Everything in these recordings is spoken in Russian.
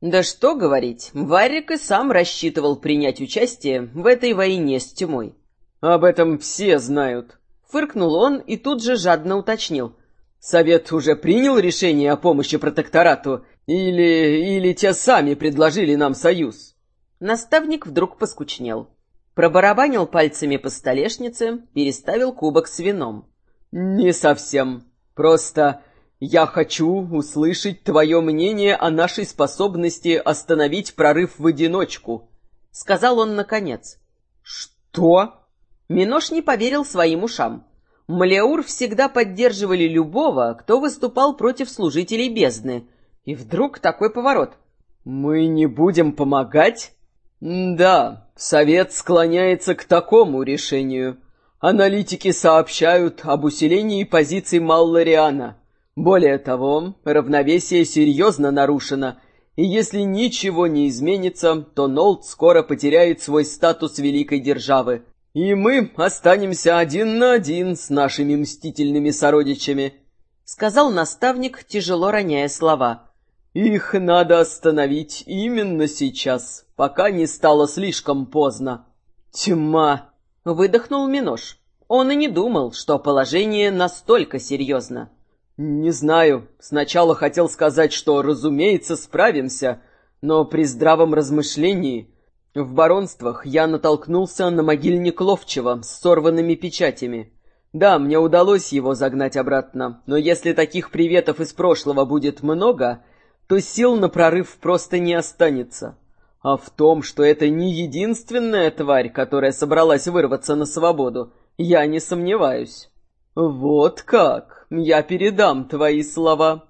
Да что говорить, Варик и сам рассчитывал принять участие в этой войне с тьмой. Об этом все знают. Фыркнул он и тут же жадно уточнил. Совет уже принял решение о помощи протекторату или... или те сами предложили нам союз? Наставник вдруг поскучнел. Пробарабанил пальцами по столешнице, переставил кубок с вином. «Не совсем. Просто я хочу услышать твое мнение о нашей способности остановить прорыв в одиночку», — сказал он наконец. «Что?» Минош не поверил своим ушам. Малеур всегда поддерживали любого, кто выступал против служителей бездны. И вдруг такой поворот. «Мы не будем помогать?» «Да, совет склоняется к такому решению. Аналитики сообщают об усилении позиций Маллариана. Более того, равновесие серьезно нарушено, и если ничего не изменится, то Нолд скоро потеряет свой статус великой державы. И мы останемся один на один с нашими мстительными сородичами», — сказал наставник, тяжело роняя слова. «Их надо остановить именно сейчас, пока не стало слишком поздно». «Тьма!» — выдохнул Минош. Он и не думал, что положение настолько серьезно. «Не знаю. Сначала хотел сказать, что, разумеется, справимся, но при здравом размышлении в баронствах я натолкнулся на могильник Ловчего с сорванными печатями. Да, мне удалось его загнать обратно, но если таких приветов из прошлого будет много, то сил на прорыв просто не останется. А в том, что это не единственная тварь, которая собралась вырваться на свободу, я не сомневаюсь. Вот как, я передам твои слова.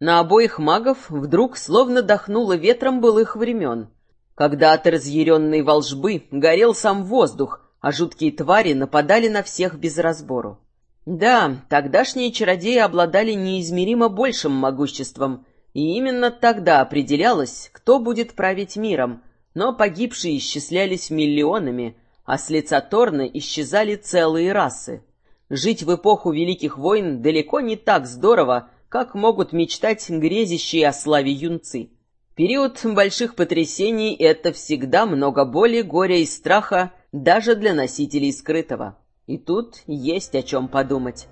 На обоих магов вдруг словно дохнуло ветром былых времен. Когда от разъяренной волжбы горел сам воздух, а жуткие твари нападали на всех без разбору. Да, тогдашние чародеи обладали неизмеримо большим могуществом, и именно тогда определялось, кто будет править миром, но погибшие исчислялись миллионами, а с лица Торна исчезали целые расы. Жить в эпоху Великих войн далеко не так здорово, как могут мечтать грезящие о славе юнцы. Период больших потрясений — это всегда много боли, горя и страха даже для носителей скрытого. И тут есть о чем подумать.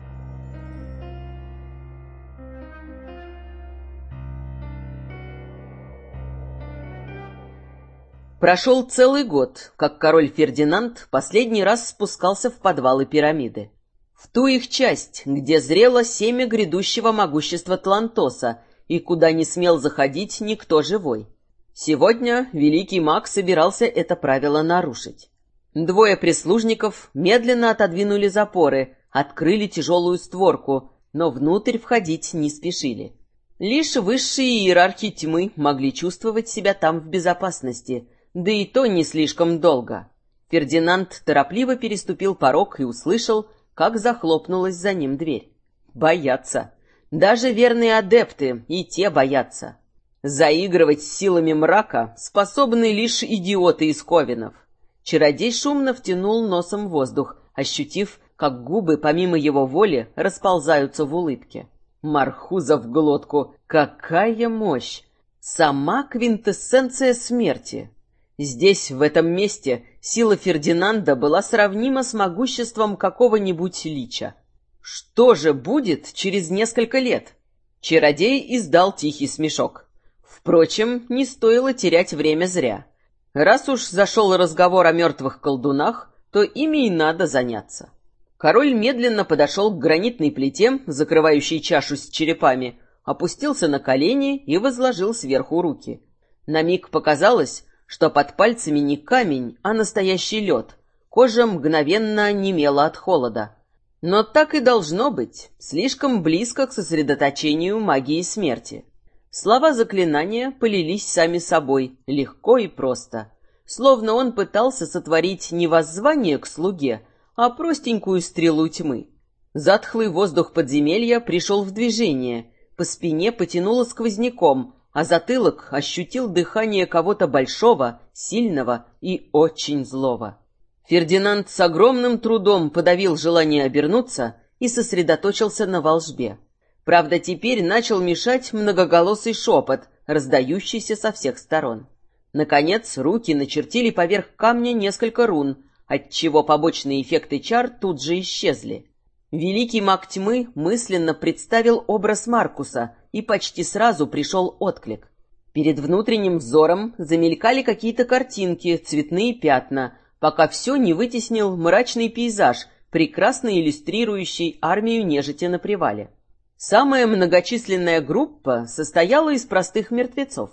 Прошел целый год, как король Фердинанд последний раз спускался в подвалы пирамиды. В ту их часть, где зрело семя грядущего могущества Тлантоса — и куда не смел заходить никто живой. Сегодня великий маг собирался это правило нарушить. Двое прислужников медленно отодвинули запоры, открыли тяжелую створку, но внутрь входить не спешили. Лишь высшие иерархи тьмы могли чувствовать себя там в безопасности, да и то не слишком долго. Фердинанд торопливо переступил порог и услышал, как захлопнулась за ним дверь. Боятся. Даже верные адепты и те боятся. Заигрывать с силами мрака способны лишь идиоты из ковинов. Чародей шумно втянул носом воздух, ощутив, как губы, помимо его воли, расползаются в улыбке. Мархуза в глотку. Какая мощь! Сама квинтэссенция смерти. Здесь, в этом месте, сила Фердинанда была сравнима с могуществом какого-нибудь лича. Что же будет через несколько лет? Чародей издал тихий смешок. Впрочем, не стоило терять время зря. Раз уж зашел разговор о мертвых колдунах, то ими и надо заняться. Король медленно подошел к гранитной плите, закрывающей чашу с черепами, опустился на колени и возложил сверху руки. На миг показалось, что под пальцами не камень, а настоящий лед. Кожа мгновенно онемела от холода. Но так и должно быть, слишком близко к сосредоточению магии смерти. Слова заклинания полились сами собой, легко и просто. Словно он пытался сотворить не воззвание к слуге, а простенькую стрелу тьмы. Затхлый воздух подземелья пришел в движение, по спине потянуло сквозняком, а затылок ощутил дыхание кого-то большого, сильного и очень злого. Фердинанд с огромным трудом подавил желание обернуться и сосредоточился на волжбе. Правда, теперь начал мешать многоголосый шепот, раздающийся со всех сторон. Наконец, руки начертили поверх камня несколько рун, отчего побочные эффекты чар тут же исчезли. Великий маг тьмы мысленно представил образ Маркуса, и почти сразу пришел отклик. Перед внутренним взором замелькали какие-то картинки, цветные пятна, пока все не вытеснил мрачный пейзаж, прекрасно иллюстрирующий армию нежити на привале. Самая многочисленная группа состояла из простых мертвецов.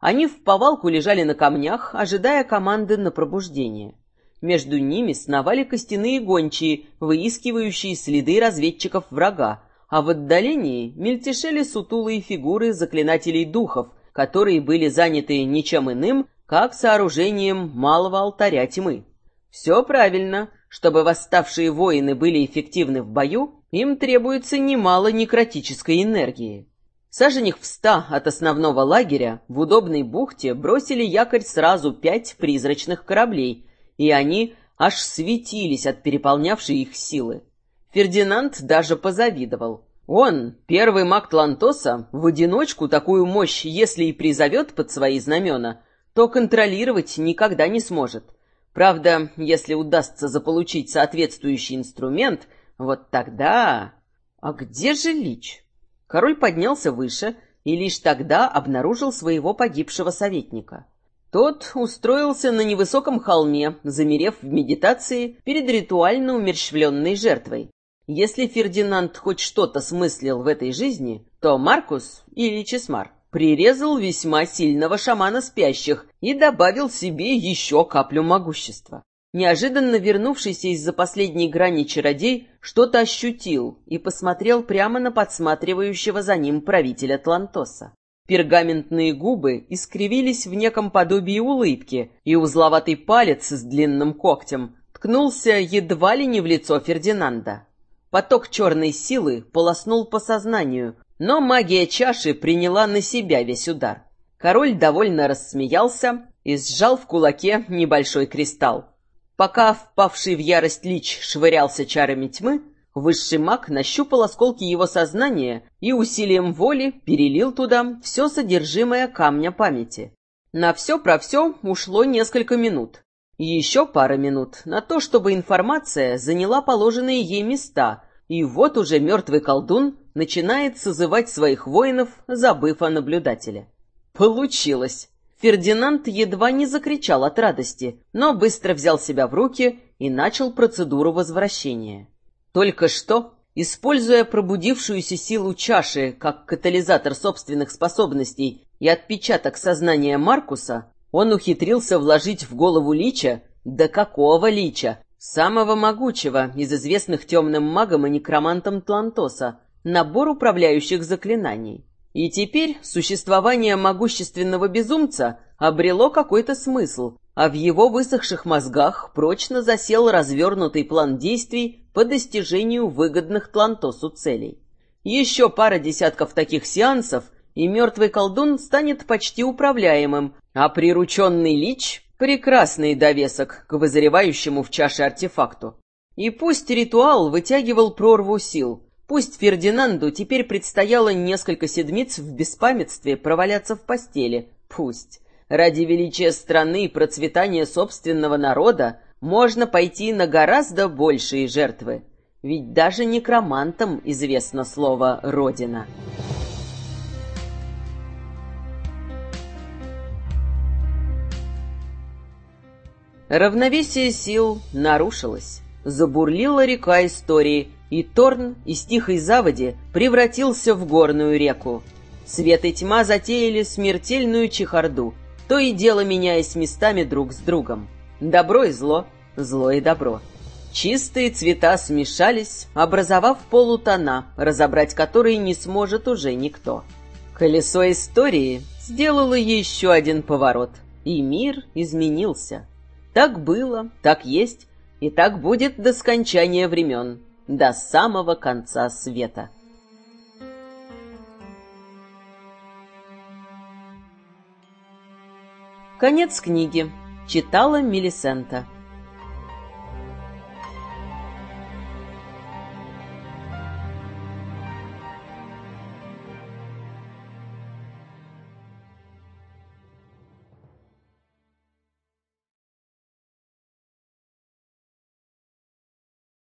Они в повалку лежали на камнях, ожидая команды на пробуждение. Между ними сновали костяные гончие, выискивающие следы разведчиков врага, а в отдалении мельтешели сутулые фигуры заклинателей духов, которые были заняты ничем иным, как сооружением малого алтаря тьмы. Все правильно. Чтобы восставшие воины были эффективны в бою, им требуется немало некротической энергии. Саженях в ста от основного лагеря в удобной бухте бросили якорь сразу пять призрачных кораблей, и они аж светились от переполнявшей их силы. Фердинанд даже позавидовал. Он, первый маг Тлантоса, в одиночку такую мощь, если и призовет под свои знамена, то контролировать никогда не сможет. Правда, если удастся заполучить соответствующий инструмент, вот тогда... А где же Лич? Король поднялся выше и лишь тогда обнаружил своего погибшего советника. Тот устроился на невысоком холме, замерев в медитации перед ритуально умерщвленной жертвой. Если Фердинанд хоть что-то смыслил в этой жизни, то Маркус или Чесмар прирезал весьма сильного шамана спящих и добавил себе еще каплю могущества. Неожиданно вернувшийся из-за последней грани чародей что-то ощутил и посмотрел прямо на подсматривающего за ним правителя Тлантоса. Пергаментные губы искривились в неком подобии улыбки, и узловатый палец с длинным когтем ткнулся едва ли не в лицо Фердинанда. Поток черной силы полоснул по сознанию, но магия чаши приняла на себя весь удар. Король довольно рассмеялся и сжал в кулаке небольшой кристалл. Пока впавший в ярость лич швырялся чарами тьмы, высший маг нащупал осколки его сознания и усилием воли перелил туда все содержимое камня памяти. На все про все ушло несколько минут. Еще пара минут на то, чтобы информация заняла положенные ей места, и вот уже мертвый колдун начинает созывать своих воинов, забыв о наблюдателе. Получилось! Фердинанд едва не закричал от радости, но быстро взял себя в руки и начал процедуру возвращения. Только что, используя пробудившуюся силу чаши как катализатор собственных способностей и отпечаток сознания Маркуса, он ухитрился вложить в голову Лича, да какого Лича, самого могучего из известных темным магом и некромантом Тлантоса, набор управляющих заклинаний. И теперь существование могущественного безумца обрело какой-то смысл, а в его высохших мозгах прочно засел развернутый план действий по достижению выгодных Тлантосу целей. Еще пара десятков таких сеансов — и мертвый колдун станет почти управляемым, а прирученный лич — прекрасный довесок к вызревающему в чаше артефакту. И пусть ритуал вытягивал прорву сил, пусть Фердинанду теперь предстояло несколько седмиц в беспамятстве проваляться в постели, пусть. Ради величия страны и процветания собственного народа можно пойти на гораздо большие жертвы. Ведь даже некромантам известно слово «родина». Равновесие сил нарушилось. Забурлила река истории, и Торн из тихой заводи превратился в горную реку. Свет и тьма затеяли смертельную чехарду, то и дело меняясь местами друг с другом. Добро и зло, зло и добро. Чистые цвета смешались, образовав полутона, разобрать которые не сможет уже никто. Колесо истории сделало еще один поворот, и мир изменился. Так было, так есть, и так будет до скончания времен, до самого конца света. Конец книги. Читала Мелисента.